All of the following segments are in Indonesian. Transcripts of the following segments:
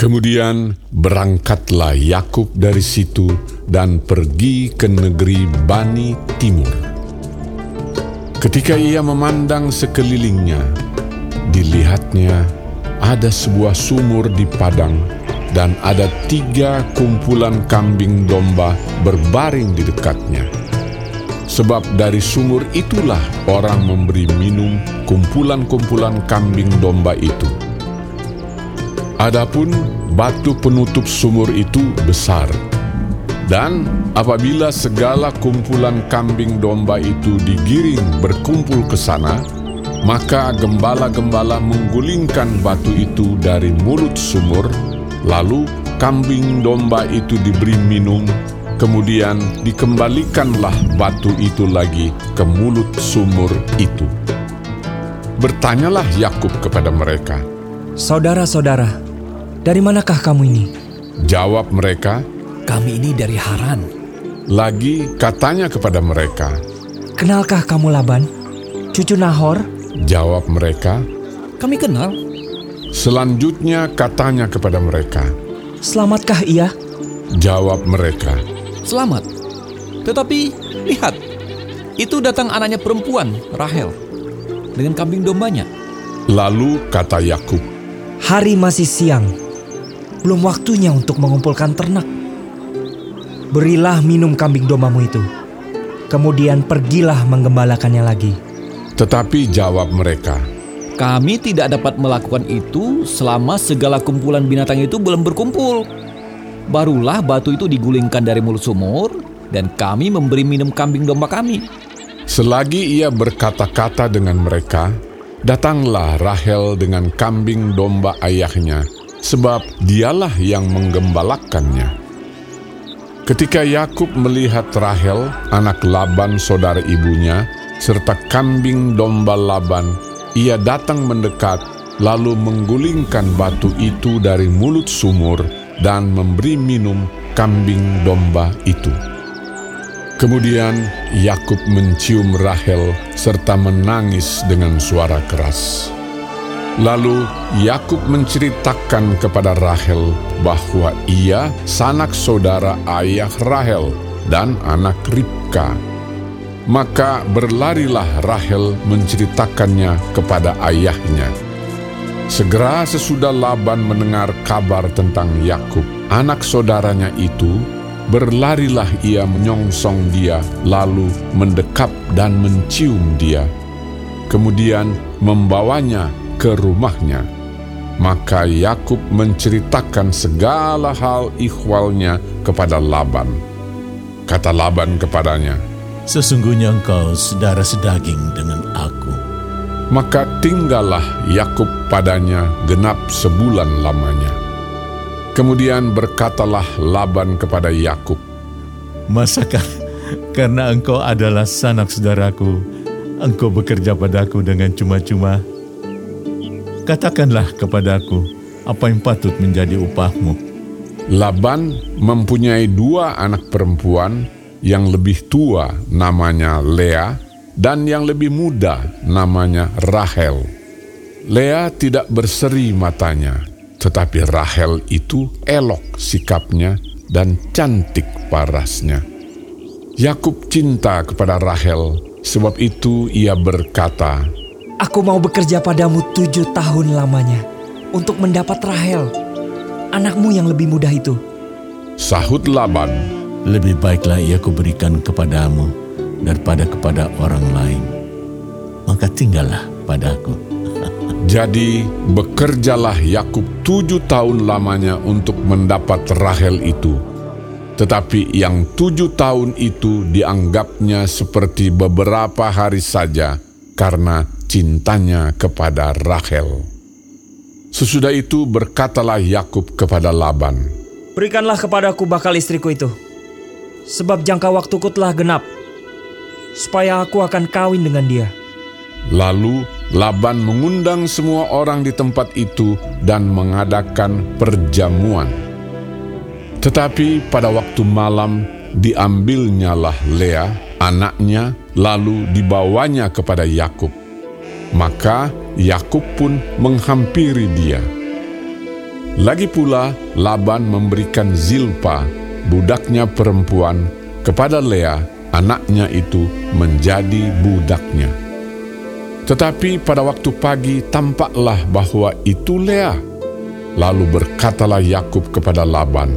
Kemudian berangkatlah Yakub dari situ dan pergi ke negeri Bani Timur. Ketika ia memandang sekelilingnya, dilihatnya ada sebuah sumur di padang dan ada tiga kumpulan kambing domba berbaring di dekatnya. Sebab dari sumur itulah orang memberi minum kumpulan-kumpulan kambing domba itu. Adapun batu penutup sumur itu besar, dan apabila segala kumpulan kambing domba itu digiring berkumpul ke sana, maka gembala-gembala menggulingkan batu itu dari mulut sumur, lalu kambing domba itu diberi minum, kemudian dikembalikanlah batu itu lagi ke mulut sumur itu. Bertanyalah Yakub kepada mereka, Saudara-saudara, dari manakah kamu ini? Jawab mereka, Kami ini dari Haran. lagi katanya kepada mereka, Kenalkah kamu Laban? Cucu Nahor? Jawab mereka, Kami kenal. selanjutnya katanya kepada mereka, Selamatkah ia? Jawab mereka, Selamat. Tetapi lihat, itu datang anaknya perempuan, Rahel, dengan kambing dombanya. Lalu kata Yakub, Hari masih siang. Belum waktunya untuk mengumpulkan ternak. Berilah minum kambing dombamu itu. Kemudian pergilah menggembalakannya lagi. tetapi jawab mereka, Kami tidak dapat melakukan itu selama segala kumpulan binatang itu belum berkumpul. Barulah batu itu digulingkan dari mulut sumur, dan kami memberi minum kambing domba kami. Selagi ia berkata-kata dengan mereka, datanglah Rahel dengan kambing domba ayahnya, sebab dialah yang menggembalakannya. Ketika Yakub melihat Rahel, anak Laban saudara ibunya, serta kambing domba Laban, ia datang mendekat, lalu menggulingkan batu itu dari mulut sumur dan memberi minum kambing domba itu. Kemudian Yakub mencium Rahel serta menangis dengan suara keras. Lalu Yakub menceritakan kepada Rahel bahwa ia sanak saudara ayah Rahel dan anak Ribka. Maka berlarilah Rahel menceritakannya kepada ayahnya. Segera sesudah Laban mendengar kabar tentang Yakub, anak saudaranya itu, berlarilah ia menyongsong dia, lalu mendekap dan mencium dia. Kemudian membawanya ke rumahnya. Maka Yakub menceritakan segala hal ikhwalnya kepada Laban. Kata Laban kepadanya, Sesungguhnya engkau saudara sedaging dengan aku. Maka tinggallah Yakub padanya genap sebulan lamanya. Kemudian berkatalah Laban kepada Yakub, Masakah karena engkau adalah sanak saudaraku, engkau bekerja padaku dengan cuma-cuma? Katakanlah kepadaku, apa yang patut menjadi upahmu? Laban mempunyai dua anak perempuan yang lebih tua namanya Lea dan yang lebih muda namanya Rahel. Lea tidak berseri matanya, tetapi Rahel itu elok sikapnya dan cantik parasnya. Yakub cinta kepada Rahel, sebab itu ia berkata, Aku mau bekerja padamu tujuh tahun lamanya untuk mendapat Rahel, anakmu yang lebih mudah itu. Sahut Laban, Lebih baiklah ia kuberikan kepadamu daripada kepada orang lain. Maka tinggallah padaku. Jadi bekerjalah Yakub tujuh tahun lamanya untuk mendapat Rahel itu. Tetapi yang tujuh tahun itu dianggapnya seperti beberapa hari saja karena cintanya kepada Rahel. Sesudah itu berkatalah Yakub kepada Laban, Berikanlah kepadaku bakal istriku itu. Sebab jangka waktuku telah genap. Supaya aku akan kawin dengan dia. Lalu Laban mengundang semua orang di tempat itu dan mengadakan perjamuan. Tetapi pada waktu malam diambilnyalah Lea, anaknya, lalu dibawanya kepada Yakub. Maka Yakub pun menghampiri dia. Lagi pula Laban memberikan Zilpa, budaknya perempuan, kepada Lea, anaknya itu menjadi budaknya. Tetapi pada waktu pagi tampaklah bahwa itu Lea. Lalu berkatalah Yakub kepada Laban,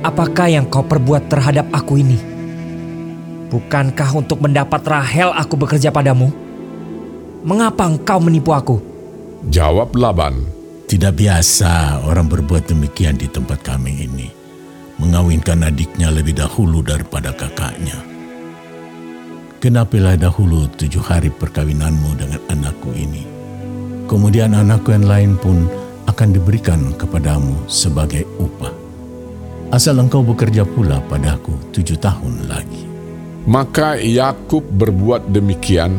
Apakah yang kau perbuat terhadap aku ini? Bukankah untuk mendapat Rahel aku bekerja padamu? Mengapa engkau menipu aku? Jawab Laban, Tidak biasa orang berbuat demikian di tempat kami ini. Mengawinkan adiknya lebih dahulu daripada kakaknya. Kenapilah dahulu tujuh hari perkawinanmu dengan anakku ini. Kemudian anakku yang lain pun akan diberikan kepadamu sebagai upah. Asal engkau bekerja pula padaku tujuh tahun lagi. Maka Yakub berbuat demikian.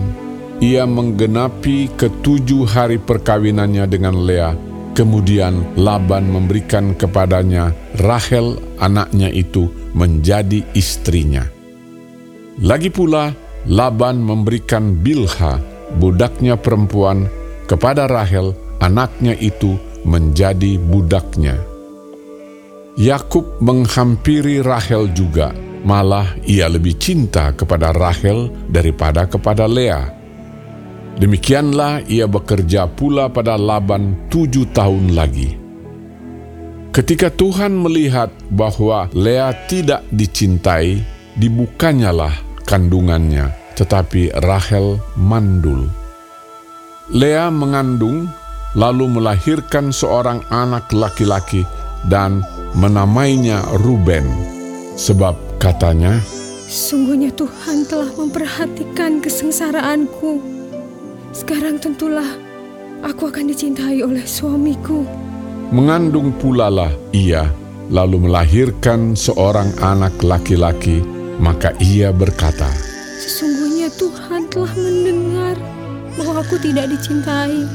Ia menggenapi ketujuh hari perkawinannya dengan Lea. Kemudian Laban memberikan kepadanya Rahel anaknya itu menjadi istrinya. Lagi pula Laban memberikan Bilha budaknya perempuan kepada Rahel anaknya itu menjadi budaknya. Yakub menghampiri Rahel juga, malah ia lebih cinta kepada Rahel daripada kepada Lea. Demikianlah ia bekerja pula pada Laban tujuh tahun lagi. Ketika Tuhan melihat bahwa Lea tidak dicintai, dibukanyalah kandungannya, tetapi Rahel mandul. Lea mengandung, lalu melahirkan seorang anak laki-laki dan menamainya Ruben, sebab katanya, Sungguhnya Tuhan telah memperhatikan kesengsaraanku. Sekarang tentulah aku akan dicintai oleh suamiku. Mengandung pula lah ia, lalu melahirkan seorang anak laki-laki, maka ia berkata, Sesungguhnya Tuhan telah mendengar bahwa aku tidak dicintai.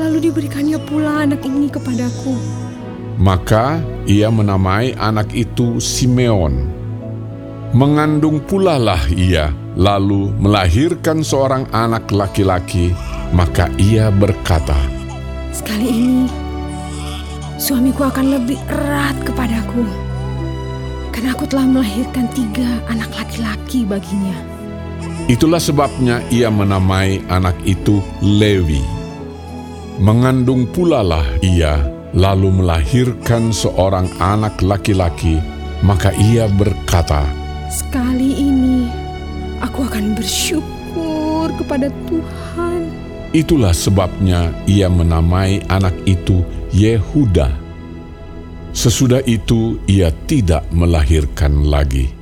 Lalu diberikannya pula anak ini kepadaku. Maka ia menamai anak itu Simeon. Mengandung pula lah ia, lalu melahirkan seorang anak laki-laki, maka ia berkata, Sekali ini suamiku akan lebih erat kepadaku. Karena aku telah melahirkan tiga anak laki-laki baginya. Itulah sebabnya ia menamai anak itu Lewi. Mengandung pula lah ia, lalu melahirkan seorang anak laki-laki, maka ia berkata, Sekali ini aku akan bersyukur kepada Tuhan. Itulah sebabnya ia menamai anak itu Yehuda. Sesudah itu ia tidak melahirkan lagi.